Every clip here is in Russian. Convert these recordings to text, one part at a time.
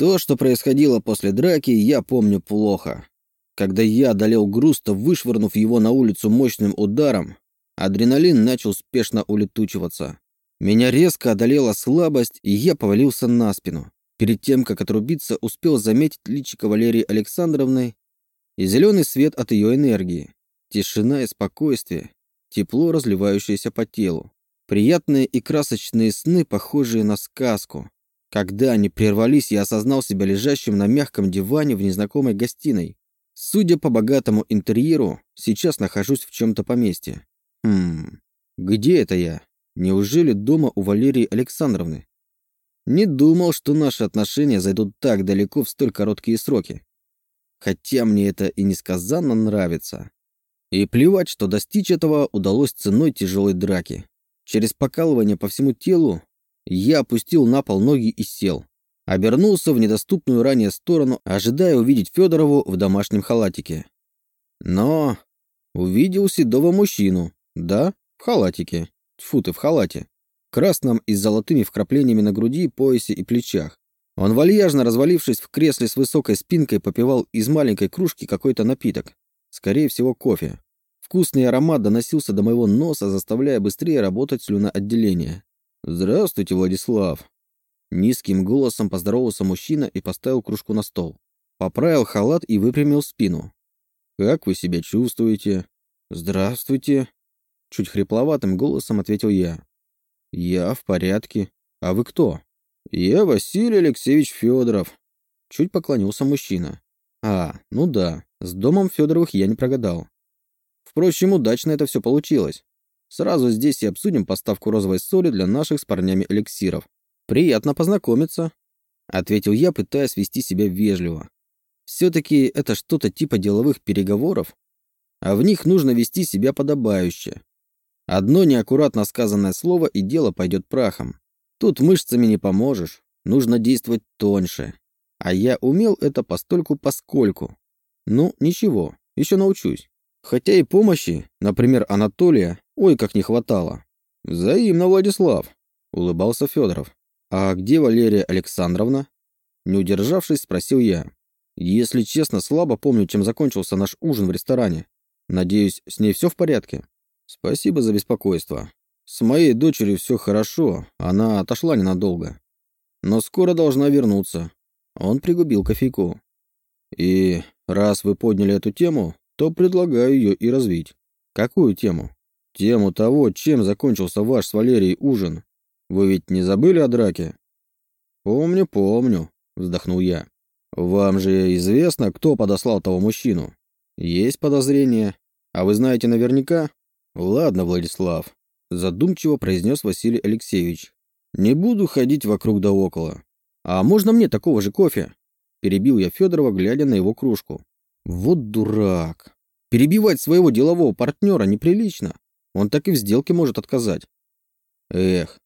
То, что происходило после драки, я помню плохо. Когда я одолел Груста, вышвырнув его на улицу мощным ударом, адреналин начал спешно улетучиваться. Меня резко одолела слабость, и я повалился на спину. Перед тем, как отрубиться, успел заметить личико Валерии Александровны и зеленый свет от ее энергии. Тишина и спокойствие, тепло, разливающееся по телу. Приятные и красочные сны, похожие на сказку. Когда они прервались, я осознал себя лежащим на мягком диване в незнакомой гостиной. Судя по богатому интерьеру, сейчас нахожусь в чем-то поместье. Хм, где это я? Неужели дома у Валерии Александровны? Не думал, что наши отношения зайдут так далеко в столь короткие сроки. Хотя мне это и несказанно нравится. И плевать, что достичь этого удалось ценой тяжелой драки. Через покалывание по всему телу я опустил на пол ноги и сел. Обернулся в недоступную ранее сторону, ожидая увидеть Федорову в домашнем халатике. Но увидел седого мужчину, да, в халатике. Тьфу ты, в халате. Красном и с золотыми вкраплениями на груди, поясе и плечах. Он вальяжно развалившись в кресле с высокой спинкой попивал из маленькой кружки какой-то напиток. Скорее всего, кофе. Вкусный аромат доносился до моего носа, заставляя быстрее работать слюноотделение. «Здравствуйте, Владислав!» Низким голосом поздоровался мужчина и поставил кружку на стол. Поправил халат и выпрямил спину. «Как вы себя чувствуете?» «Здравствуйте!» Чуть хрипловатым голосом ответил я. «Я в порядке. А вы кто?» «Я Василий Алексеевич Федоров». Чуть поклонился мужчина. «А, ну да, с домом Федоровых я не прогадал. Впрочем, удачно это все получилось. Сразу здесь и обсудим поставку розовой соли для наших с парнями эликсиров. Приятно познакомиться», — ответил я, пытаясь вести себя вежливо. «Все-таки это что-то типа деловых переговоров, а в них нужно вести себя подобающе. Одно неаккуратно сказанное слово, и дело пойдет прахом. Тут мышцами не поможешь, нужно действовать тоньше. А я умел это постольку-поскольку. Ну, ничего, еще научусь. Хотя и помощи, например, Анатолия, ой, как не хватало. Взаимно, Владислав, улыбался Федоров. А где Валерия Александровна? Не удержавшись, спросил я. Если честно, слабо помню, чем закончился наш ужин в ресторане. Надеюсь, с ней все в порядке? Спасибо за беспокойство. С моей дочерью все хорошо, она отошла ненадолго. Но скоро должна вернуться. Он пригубил кофейку. И раз вы подняли эту тему, то предлагаю ее и развить. Какую тему? Тему того, чем закончился ваш с Валерией ужин. Вы ведь не забыли о драке? Помню, помню, вздохнул я. Вам же известно, кто подослал того мужчину? Есть подозрения. А вы знаете наверняка? Ладно, Владислав, задумчиво произнес Василий Алексеевич. Не буду ходить вокруг да около. А можно мне такого же кофе? Перебил я Федорова, глядя на его кружку. Вот дурак. Перебивать своего делового партнера неприлично. Он так и в сделке может отказать. Эх,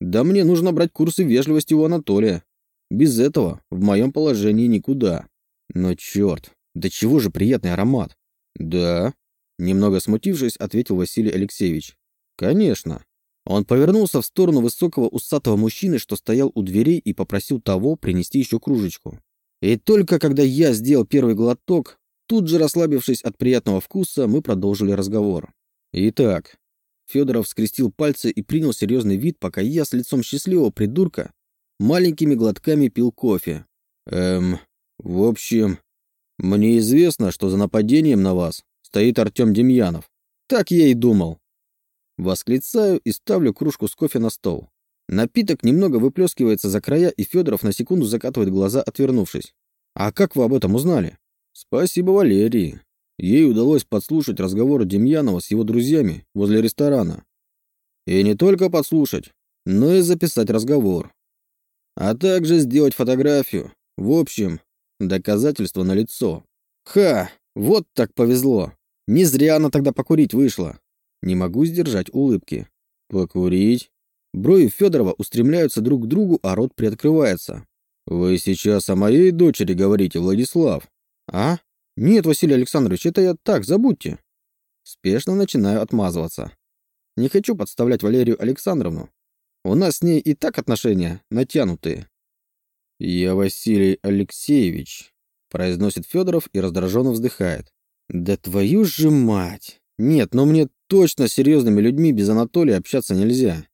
да мне нужно брать курсы вежливости у Анатолия. Без этого в моем положении никуда. Но черт, да чего же приятный аромат. Да, немного смутившись, ответил Василий Алексеевич. Конечно. Он повернулся в сторону высокого усатого мужчины, что стоял у дверей и попросил того принести еще кружечку. И только когда я сделал первый глоток, Тут же, расслабившись от приятного вкуса, мы продолжили разговор. Итак, Федоров скрестил пальцы и принял серьезный вид, пока я с лицом счастливого придурка маленькими глотками пил кофе. Эм, в общем, мне известно, что за нападением на вас стоит Артем Демьянов. Так я и думал. Восклицаю и ставлю кружку с кофе на стол. Напиток немного выплескивается за края, и Федоров на секунду закатывает глаза, отвернувшись. «А как вы об этом узнали?» Спасибо Валерии. Ей удалось подслушать разговор Демьянова с его друзьями возле ресторана. И не только подслушать, но и записать разговор. А также сделать фотографию. В общем, доказательство налицо. Ха, вот так повезло. Не зря она тогда покурить вышла. Не могу сдержать улыбки. Покурить? Брови Федорова устремляются друг к другу, а рот приоткрывается. Вы сейчас о моей дочери говорите, Владислав. «А? Нет, Василий Александрович, это я так, забудьте». Спешно начинаю отмазываться. Не хочу подставлять Валерию Александровну. У нас с ней и так отношения натянутые. «Я Василий Алексеевич», — произносит Федоров и раздраженно вздыхает. «Да твою же мать! Нет, но мне точно с серьезными людьми без Анатолия общаться нельзя.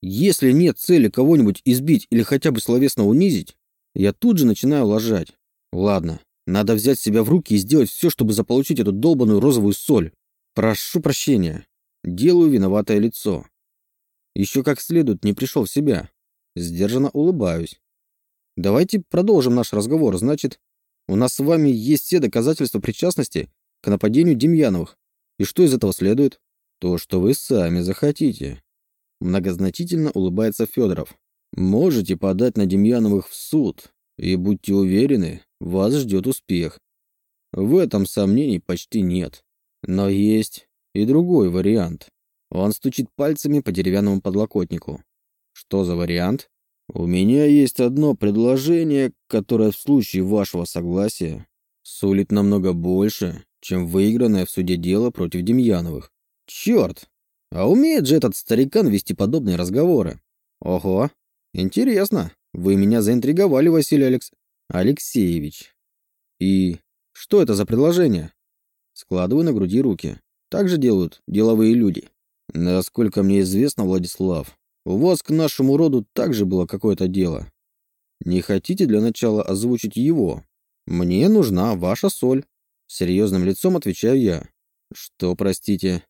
Если нет цели кого-нибудь избить или хотя бы словесно унизить, я тут же начинаю лажать. Ладно, надо взять себя в руки и сделать все, чтобы заполучить эту долбаную розовую соль. Прошу прощения. Делаю виноватое лицо. Еще как следует не пришел в себя. Сдержанно улыбаюсь. Давайте продолжим наш разговор. Значит, у нас с вами есть все доказательства причастности к нападению Демьяновых. И что из этого следует? То, что вы сами захотите. Многозначительно улыбается Федоров. Можете подать на Демьяновых в суд, и будьте уверены, вас ждет успех. В этом сомнений почти нет. Но есть и другой вариант. Он стучит пальцами по деревянному подлокотнику. Что за вариант? У меня есть одно предложение, которое в случае вашего согласия сулит намного больше, чем выигранное в суде дело против Демьяновых. Черт! А умеет же этот старикан вести подобные разговоры? Ого! Интересно. Вы меня заинтриговали, Василий Алекс... Алексеевич. И что это за предложение? Складываю на груди руки. Так же делают деловые люди. Насколько мне известно, Владислав, у вас к нашему роду также было какое-то дело. Не хотите для начала озвучить его? Мне нужна ваша соль. Серьезным лицом отвечаю я. Что, простите?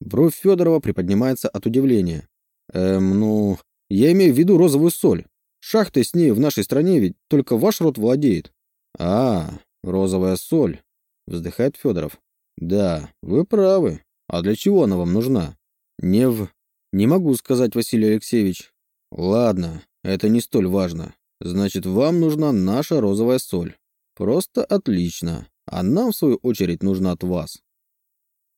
Бровь Федорова приподнимается от удивления. Эм, ну, я имею в виду розовую соль. Шахты с ней в нашей стране ведь только ваш род владеет. А, розовая соль. Вздыхает Федоров. Да, вы правы. А для чего она вам нужна? Не в... Не могу сказать, Василий Алексеевич. Ладно, это не столь важно. Значит, вам нужна наша розовая соль. Просто отлично. А нам, в свою очередь, нужна от вас.